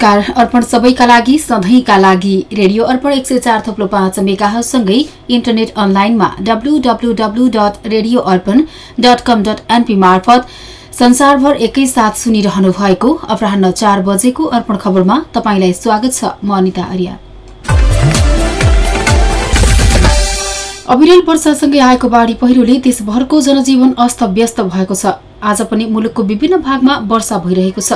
नमस्कार। अर्पण सबैका लागि सधैँका लागि रेडियो अर्पण एक सय चार थप्लो पाँच मेगासँगै इन्टरनेट अनलाइनमा W W W dot radio Arpan dot com dot N P मार्फत संसारभर एकैसाथ सुनिरहनु भएको अपराह चार बजेको अर्पण खबरमा तपाईँलाई स्वागत छ म अनिता आर्या अविरल वर्षासँगै आएको बाढ़ी पहिरोले देशभरको जनजीवन अस्तव्यस्त भएको छ। आज पनि मुलुकको विभिन्न भागमा वर्षा भइरहेको छ।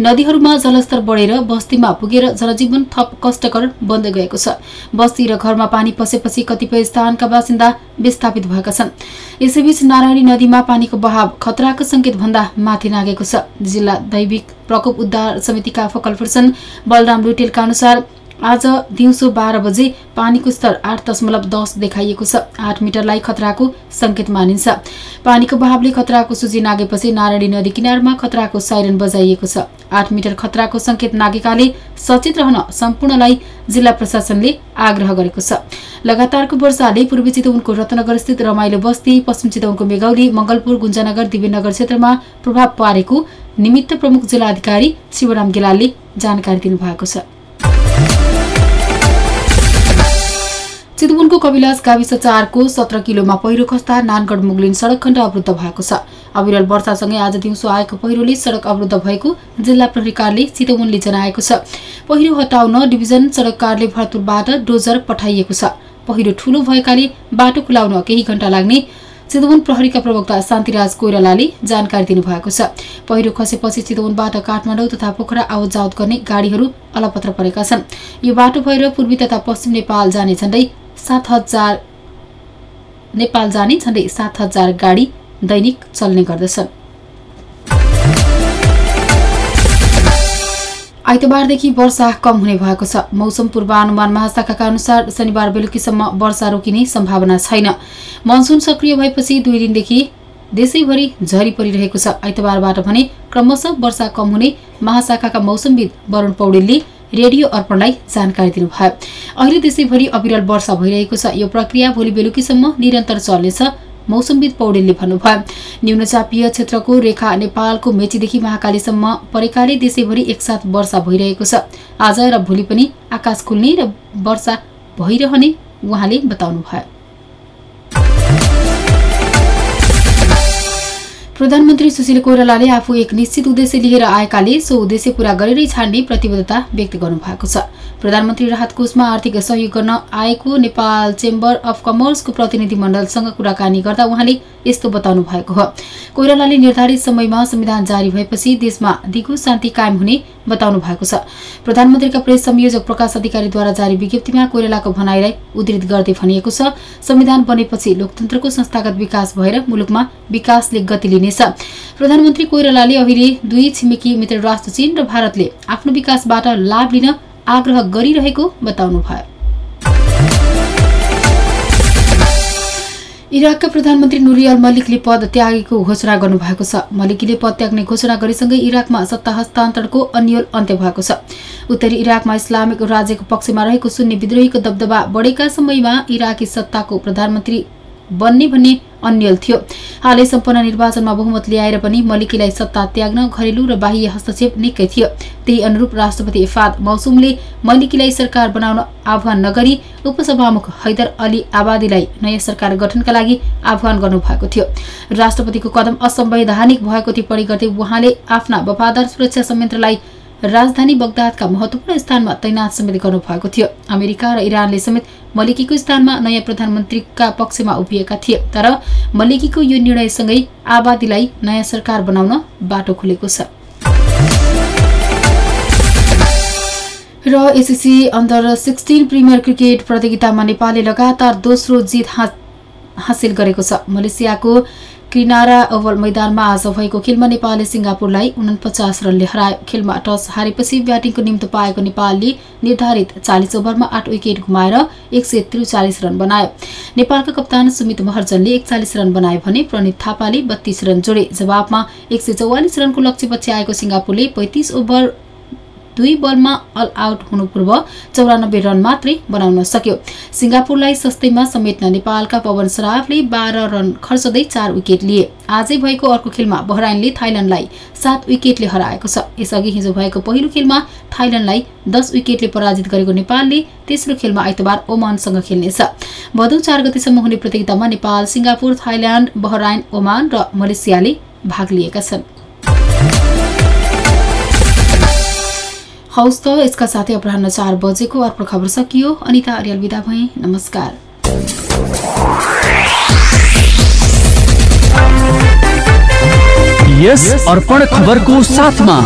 नदीहरूमा जलस्तर बढेर बस्तीमा पुगेर जनजीवन थप कष्टकर बन्दै गएको छ। बस्ती र घरमा पानी पसेपछि कतिपय स्थानका बासिन्दा विस्थापित भएका छन्। यसैबीच नारायणी नदीमा पानीको बहाव खतराको संकेत भन्दा माथि नागेको छ। जिल्ला दैविक प्रकोप उद्धार समितिका फोकल पर्सन बलराम लुटेलका अनुसार आज दिउँसो बाह्र बजे पानीको स्तर आठ दशमलव दस देखाइएको छ। आठ मिटरलाई खतराको संकेत मानिन्छ। पानीको बहावले खतराको सूची नागेपछि नारायणी नदी किनारमा खतराको साइरन बजाइएको छ। आठ मिटर खतराको संकेत नागेकाले सचेत रहन सम्पूर्णलाई जिल्ला प्रशासनले आग्रह गरेको छ। लगातारको वर्षाले पूर्वी चितवनको रत्नगर स्थित रमाइलो बस्ती पश्चिम चितवनको मेघौली मंगलपुर गुन्जानगर दिव्यनगर क्षेत्रमा प्रभाव पारेको निमित्त प्रमुख जिल्लाधिकारी शिवराम गेलालले जानकारी दिनुभएको छ। चितवनको कविलास गाविस चारको सत्र किलोमा पहिरो खस्दा नानगढ मुगलिन सड़क खण्ड अवरुद्ध भएको छ। अविरल वर्षासँगै आज दिउँसो आएको पहिरोले सड़क अवरुद्ध भएको जिल्ला प्रहरी कार्यालय चितवनले जनाएको छ। पहिरो हटाउन डिभिजन सड़क कार्यालय भरतपुरबाट डोजर पठाइएको छ। पहिरो ठूलो भएकाले बाटो खुलाउन केही घण्टा लाग्ने चितवन प्रहरीका प्रवक्ता शान्तिराज कोइरालाले जानकारी दिनुभएको छ। पहिरो खसेपछि चितवनबाट काठमाडौँ तथा पोखरा आवत जावत गर्ने गाड़ीहरू अलपत्र परेका छन्। यो बाटो भएर पूर्वी तथा पश्चिम नेपाल जाने झण्डै सात हजार नेपाल जाने झण्डै सात हजार गाडी दैनिक चल्ने गर्दछन्। आइतबारदेखि वर्षा कम हुने भएको छ। मौसम पूर्वानुमान महाशाखाका अनुसार शनिबार बेलुकीसम्म वर्षा रोकिने सम्भावना छैन। मनसुन सक्रिय भएपछि दुई दिनदेखि देशैभरि झरी परिरहेको छ। आइतबारबाट भने क्रमशः वर्षा कम हुने महाशाखाका मौसमविद वरूण पौडेलले रेडियो अर्पणलाई जानकारी दिनुभयो। अहिले देशैभरि अविरल वर्षा भइरहेको छ। यो प्रक्रिया भोलि बेलुकीसम्म निरन्तर चल्नेछ मौसमविद पौडेलले भन्नुभयो। न्यूनचापीय क्षेत्रको रेखा नेपालको मेचीदेखि महाकालीसम्म परेकाले देशैभरि एकसाथ वर्षा भइरहेको छ। आज र भोलि पनि आकाश खुल्ने र वर्षा भइरहने उहाँले बताउनुभयो। प्रधानमन्त्री सुशील कोइरालाले आफू एक निश्चित उद्देश्य लिएर आएकाले सो उद्देश्य पूरा गरेरै छाड्ने प्रतिबद्धता व्यक्त गर्नुभएको छ। प्रधानमन्त्री राहत कोषमा आर्थिक सहयोग गर्न आएको नेपाल चेम्बर अफ कमर्सको प्रतिनिधि मण्डलसँग कुराकानी गर्दा उहाँले यस्तो बताउनु भएको हो। कोइरालाले निर्धारित समयमा संविधान जारी भएपछि देशमा दिगो शान्ति कायम हुने बताउनु भएको छ। प्रधानमन्त्रीका प्रेस संयोजक प्रकाश अधिकारीद्वारा जारी विज्ञप्तिमा कोइरालाको भनाइलाई उद्धृत गर्दै भनिएको छ संविधान बनेपछि लोकतन्त्रको संस्थागत विकास भएर मुलुकमा विकासले गति लिनेछ प्रधानमन्त्री कोइरालाले अहिले दुई छिमेकी मित्र राष्ट्र चीन र भारतले आफ्नो विकासबाट लाभ लिन आग्रह गरिरहेको बताउनुभयो। इराकका प्रधानमन्त्री नुरियल मल्लिकले पद त्यागेको घोषणा गर्नुभएको छ। मल्लिकीले पद त्याग्ने घोषणा गरेसँगै इराकमा सत्ता हस्तान्तरणको अन्यल अन्त्य भएको छ। उत्तरी इराकमा इस्लामिक राज्यको पक्षमा रहेको सुन्ने विद्रोहीको दबदबा बढेका समयमा इराकी सत्ताको प्रधानमन्त्री बन्ने भन्ने अन्यल थियो। हालै सम्पन्न निर्वाचनमा बहुमत ल्याएर पनि मलिकीलाई सत्ता त्याग्न घरेलु र बाह्य हस्तक्षेप निकै थियो। त्यही अनुरूप राष्ट्रपति फाद मौसुमले मलिकीलाई सरकार बनाउन आह्वान नगरी उपसभामुख हैदर अली आबादीलाई नयाँ सरकार गठनका लागि आह्वान गर्नुभएको थियो। राष्ट्रपतिको कदम असंवैधानिक भएको टिप्पणी गर्दै उहाँले आफ्ना वफादार सुरक्षा संयन्त्रलाई राजधानी बगदादका महत्वपूर्ण स्थानमा तैनात समेत गर्नुभएको थियो। अमेरिका र इरानले समेत मलिकीको स्थानमा नयाँ प्रधानमन्त्रीका पक्षमा उभिएका थिए तर मलिकीको यो निर्णयसँगै आबादीलाई नयाँ सरकार बनाउन बाटो खुलेको छ। र S S C under sixteen premier cricket प्रतियोगितामा नेपालले लगातार दोस्रो जित हासिल गरेको छ। मलेसियाको किनारा ओभल मैदानमा आज भएको खेलमा नेपालले सिंगापुरलाई उनपचास रनले हरायो। खेलमा टस हारेपछि ब्याटिङको निम्ति पाएको नेपालले निर्धारित चालिस ओभरमा आठ विकेट गुमाएर एक सय त्रिचालिस रन बनायो। नेपालका कप्तान सुमित महर्जनले एकचालिस रन बनाए भने प्रणित थापाले बत्तीस रन जोडे। जवाबमा एक सय रनको लक्ष्यपछि आएको सिंगापुरले पैंतिस ओभर दुई बलमा अल आउट हुनु पूर्व चौरानब्बे रन मात्रै बनाउन सक्यो। सिङ्गापुरलाई सस्तैमा समेट्न नेपालका पवन सराफले बाह्र रन खर्चदै चार विकेट लिए। आजै भएको अर्को खेलमा बहराइनले थाइल्याण्डलाई सात विकेटले हराएको छ। यसअघि हिजो भएको पहिलो खेलमा थाइल्याण्डलाई दस विकेटले पराजित गरेको नेपालले तेस्रो खेलमा आइतबार ओमानसँग खेल्नेछ। भदौ चार गतिसम्म हुने प्रतियोगितामा Nepal Singapore Thailand Bahrain Oman र मलेसियाले भाग लिएका छन्। हौस् त यसका साथै अपराह चार बजेको अर्को खबर सकियो। अनिता अर्याल विदा भए। नमस्कार। यस अर्पण खबरको साथमा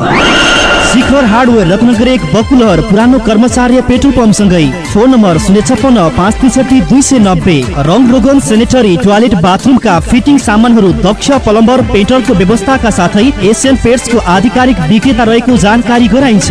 शिखर हार्डवेयर रत्नगर एक बकुलहर पुरानो कर्मचार्य पेट्रोल पम्पसँगै। फोन नम्बर शून्य छप्पन्न पाँच त्रिसठी दुई सय नब्बे। रङ रोगन सेनेटरी टोयलेट बाथरुमका फिटिङ सामानहरू दक्ष प्लम्बर पेट्रोलको व्यवस्थाका साथै एसियन पेट्सको आधिकारिक विक्रेता रहेको जानकारी गराइन्छ।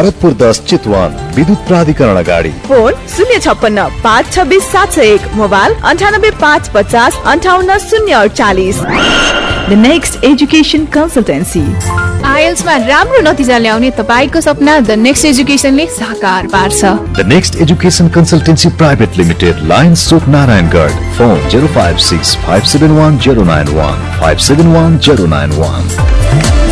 भरतपुर दस चितवन विद्युत प्राधिकरण अगाडि। फोन शून्य छप्पन्न पाँच छब्बिस सात सय एक मोबाइल अन्ठानब्बे पाँच पचास अन्ठाउन्न शून्य अडचालिस। द नेक्स्ट एजुकेसन कन्सल्टेन्सी आइएल्समा राम्रो नतिजा ल्याउने तपाईँको सपना द नेक्स्ट एजुकेसनले साकार पार्छ। The next education consultancy private limited line Narayangadh phone zero five six five seven one zero nine one five seven one zero nine one